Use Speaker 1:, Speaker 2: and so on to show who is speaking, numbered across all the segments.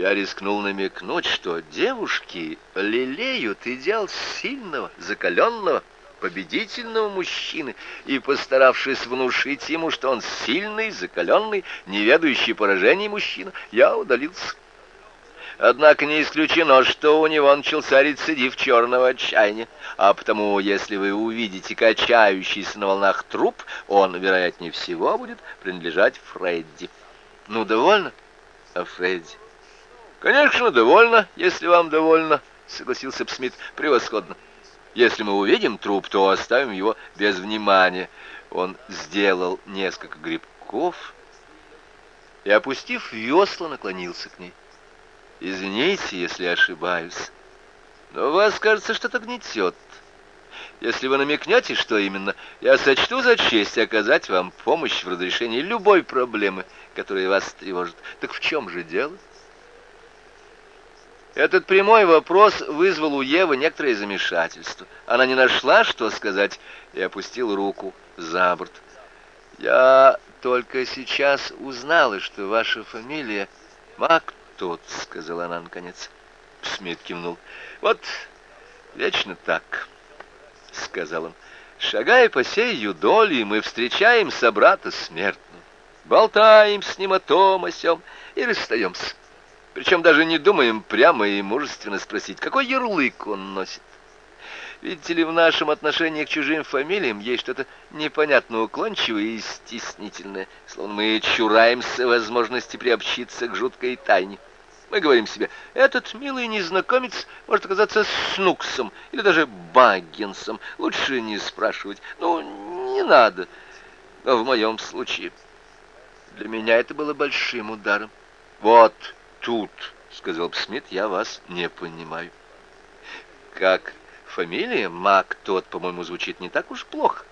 Speaker 1: Я рискнул намекнуть, что девушки лелеют идеал сильного, закаленного, победительного мужчины, и, постаравшись внушить ему, что он сильный, закаленный, не ведающий поражений мужчина, я удалился. Однако не исключено, что у него начался рецидив черного отчаяния, а потому, если вы увидите качающийся на волнах труп, он, вероятнее всего, будет принадлежать Фредди. Ну, довольно о Фредди? Конечно, довольно, если вам довольно, согласился Псмит. Превосходно. Если мы увидим труп, то оставим его без внимания. Он сделал несколько грибков и, опустив весла, наклонился к ней. Извините, если ошибаюсь, но вас, кажется, что-то гнетет. Если вы намекнете, что именно, я сочту за честь оказать вам помощь в разрешении любой проблемы, которая вас тревожит. Так в чем же дело? Этот прямой вопрос вызвал у Евы некоторое замешательство. Она не нашла, что сказать, и опустила руку за борт. «Я только сейчас узнала, что ваша фамилия Мак тот, — сказала она наконец. Смит кивнул. Вот вечно так, — сказал он. Шагая по сей юдоли, мы встречаем собрата смертного. Болтаем с ним о том, о сём и расстаемся. Причем даже не думаем прямо и мужественно спросить, какой ярлык он носит. Видите ли, в нашем отношении к чужим фамилиям есть что-то непонятно уклончивое и стеснительное, словно мы чураемся возможности приобщиться к жуткой тайне. Мы говорим себе, этот милый незнакомец может оказаться Снуксом или даже Баггинсом. Лучше не спрашивать. Ну, не надо. Но в моем случае для меня это было большим ударом. Вот тут, сказал Смит, я вас не понимаю. Как фамилия Мак тот, по-моему, звучит не так уж плохо.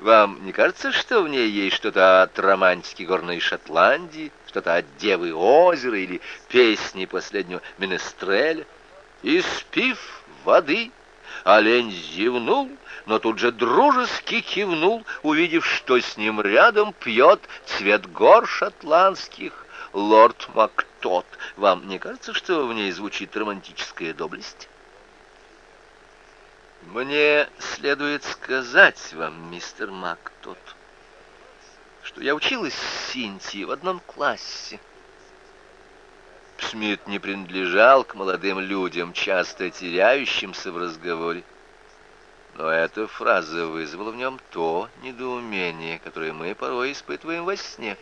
Speaker 1: Вам не кажется, что в ней есть что-то от романтики горной Шотландии, что-то от Девы озера или песни последнего Менестреля? И спив воды, олень зевнул, но тут же дружески кивнул, увидев, что с ним рядом пьет цвет гор шотландских лорд Мактот. Вам не кажется, что в ней звучит романтическая доблесть? Мне следует сказать вам, мистер Мактот, что я училась с Синтией в одном классе. Смит не принадлежал к молодым людям, часто теряющимся в разговоре. Но эта фраза вызвала в нем то недоумение, которое мы порой испытываем во сне.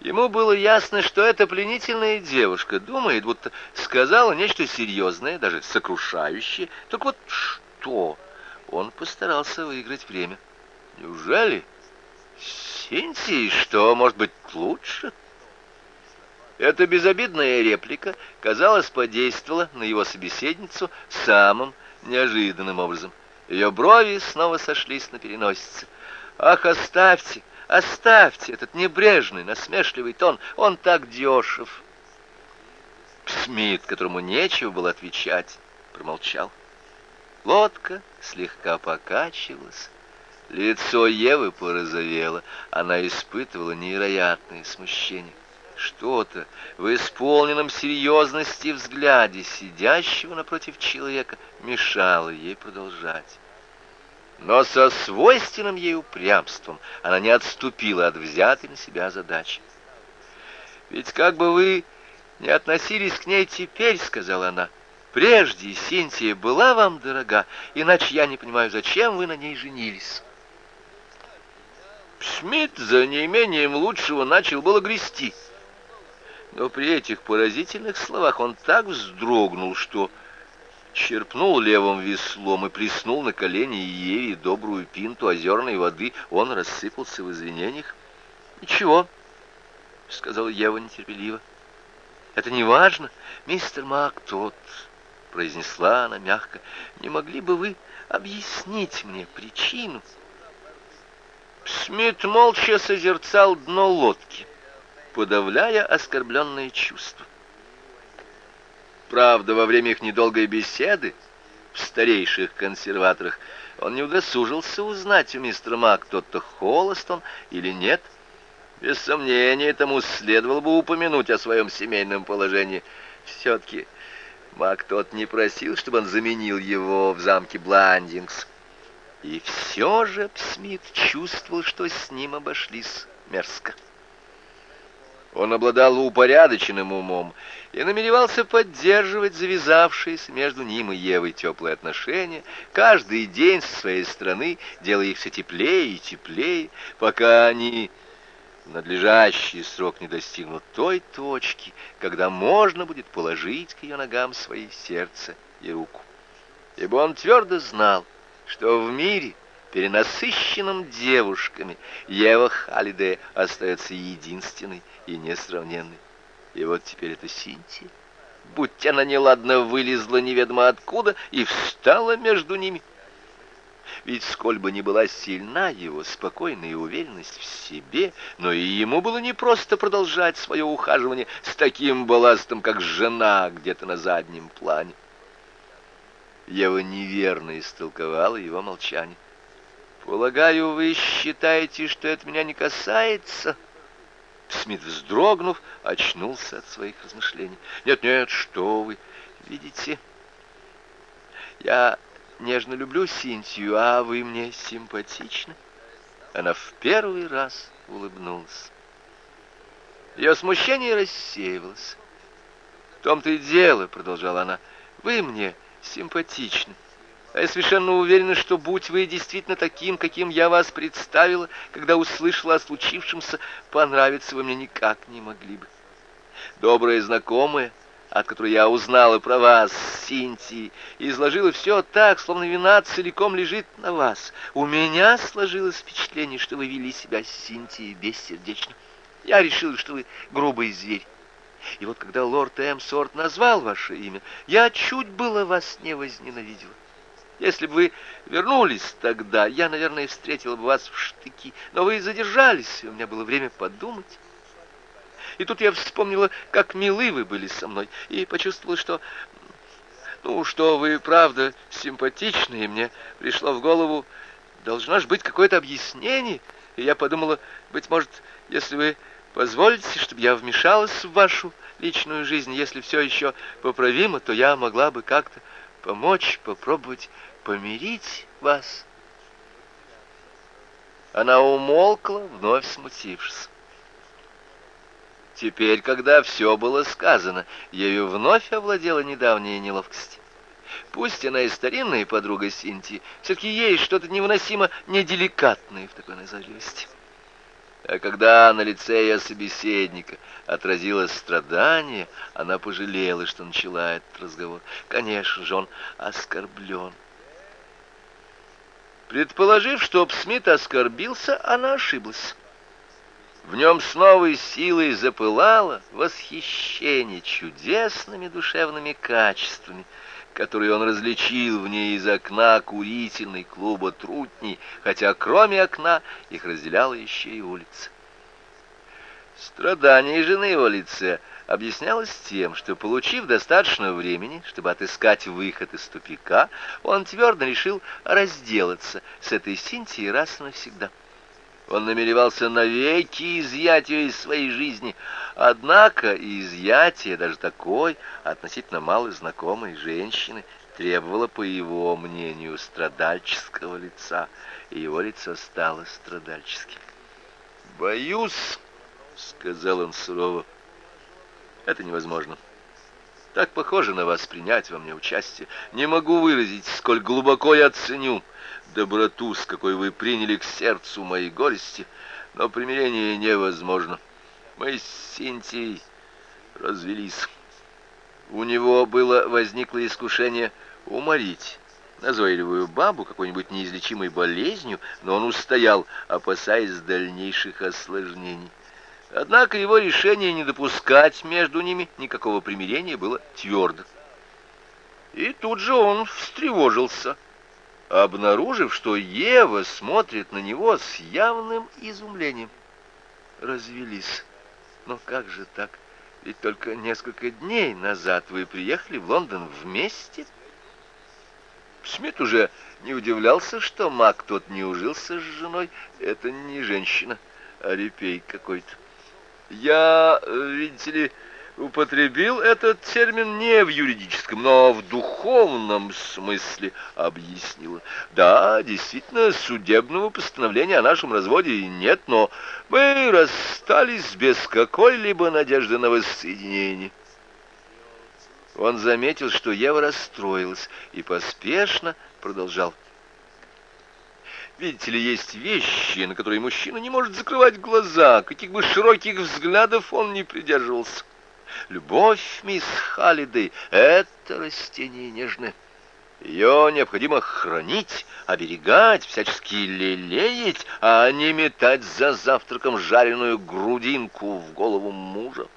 Speaker 1: Ему было ясно, что эта пленительная девушка думает, будто сказала нечто серьезное, даже сокрушающее. Так вот что? Он постарался выиграть время. Неужели? Синтии, что может быть лучше? Эта безобидная реплика, казалось, подействовала на его собеседницу самым неожиданным образом. Ее брови снова сошлись на переносице. «Ах, оставьте! Оставьте этот небрежный, насмешливый тон, он так дешев. Смит, которому нечего было отвечать, промолчал. Лодка слегка покачивалась. Лицо Евы порозовело, она испытывала невероятное смущение. Что-то в исполненном серьезности взгляде сидящего напротив человека мешало ей продолжать. Но со свойственным ей упрямством она не отступила от взятой на себя задачи. «Ведь как бы вы не относились к ней теперь, — сказала она, — прежде Синтия была вам дорога, иначе я не понимаю, зачем вы на ней женились». Смит за неимением лучшего начал было грести. Но при этих поразительных словах он так вздрогнул, что черпнул левым веслом и плеснул на колени Еве добрую пинту озерной воды. Он рассыпался в извинениях. «Ничего», — сказал Ева нетерпеливо. «Это не важно, мистер Мак тот», — произнесла она мягко. «Не могли бы вы объяснить мне причину?» Смит молча созерцал дно лодки, подавляя оскорбленные чувства. Правда, во время их недолгой беседы в старейших консерваторах он не удосужился узнать у мистера Мак, тот-то холост он или нет. Без сомнения, этому следовало бы упомянуть о своем семейном положении. Все-таки Мак тот не просил, чтобы он заменил его в замке Бландингс. И все же Смит чувствовал, что с ним обошлись мерзко. Он обладал упорядоченным умом и намеревался поддерживать завязавшиеся между ним и Евой теплые отношения, каждый день со своей стороны, делая их все теплее и теплее, пока они в надлежащий срок не достигнут той точки, когда можно будет положить к ее ногам свои сердце и руку. Ибо он твердо знал, что в мире, перенасыщенном девушками, Ева Халидея остается единственной и несравненной. И вот теперь это Синтия. Будь она неладно вылезла неведомо откуда и встала между ними. Ведь сколь бы ни была сильна его спокойная уверенность в себе, но и ему было непросто продолжать свое ухаживание с таким балластом, как жена где-то на заднем плане. Ева неверно истолковала его молчание. «Полагаю, вы считаете, что это меня не касается?» Смит, вздрогнув, очнулся от своих размышлений. «Нет-нет, что вы! Видите, я нежно люблю Синтию, а вы мне симпатичны». Она в первый раз улыбнулась. Ее смущение рассеивалось. «В том-то и дело», — продолжала она, — «вы мне симпатичны. А я совершенно уверена, что будь вы действительно таким, каким я вас представила, когда услышала о случившемся, понравиться вы мне никак не могли бы. Добрая знакомая, от которой я узнала про вас, Синтии, изложила все так, словно вина целиком лежит на вас. У меня сложилось впечатление, что вы вели себя с Синтией бессердечно. Я решила, что вы грубый зверь. И вот когда лорд Эмсорт назвал ваше имя, я чуть было вас не возненавидела. Если бы вы вернулись тогда, я, наверное, встретила бы вас в штыки. Но вы задержались, и у меня было время подумать. И тут я вспомнила, как милы вы были со мной, и почувствовала, что... Ну, что вы, правда, симпатичны, и мне пришло в голову, должно же быть какое-то объяснение. И я подумала, быть может, если вы позволите, чтобы я вмешалась в вашу личную жизнь, если все еще поправимо, то я могла бы как-то помочь, попробовать помирить вас. Она умолкла, вновь смутившись. Теперь, когда все было сказано, ею вновь овладела недавняя неловкость. Пусть она и старинная подруга Синтии, все-таки есть что-то невыносимо неделикатное в такой назойливости. А когда на лице ее собеседника отразилось страдание, она пожалела, что начала этот разговор. Конечно же, он оскорблен. Предположив, что Смит оскорбился, она ошиблась. В нем с новой силой запылало восхищение чудесными душевными качествами, которые он различил в ней из окна курительной клуба Трутни, хотя кроме окна их разделяла еще и улица. Страдание жены его лице объяснялось тем, что, получив достаточно времени, чтобы отыскать выход из тупика, он твердо решил разделаться с этой Синтией раз и навсегда. Он намеревался навеки изъять ее из своей жизни. Однако изъятие даже такой, относительно мало знакомой женщины, требовало, по его мнению, страдальческого лица, и его лицо стало страдальческим. «Боюсь», — сказал он сурово, — «это невозможно. Так похоже на вас принять во мне участие. Не могу выразить, сколь глубоко я ценю» доброту, с какой вы приняли к сердцу мои горести, но примирение невозможно. Мы с Синтией развелись. У него было возникло искушение уморить назойливую бабу какой-нибудь неизлечимой болезнью, но он устоял, опасаясь дальнейших осложнений. Однако его решение не допускать между ними никакого примирения было твердо. И тут же он встревожился обнаружив, что Ева смотрит на него с явным изумлением. Развелись. Но как же так? Ведь только несколько дней назад вы приехали в Лондон вместе. Смит уже не удивлялся, что маг тот не ужился с женой. Это не женщина, Арипей какой-то. Я, видите ли, употребил этот термин не в юридическом, но в духовном смысле, объяснила. Да, действительно, судебного постановления о нашем разводе нет, но мы расстались без какой-либо надежды на воссоединение. Он заметил, что Ева расстроилась, и поспешно продолжал. Видите ли, есть вещи, на которые мужчина не может закрывать глаза, каких бы широких взглядов он не придерживался. Любовь, мисс Халлидей, это растение нежное. Ее необходимо хранить, оберегать, всячески лелеять, а не метать за завтраком жареную грудинку в голову мужа.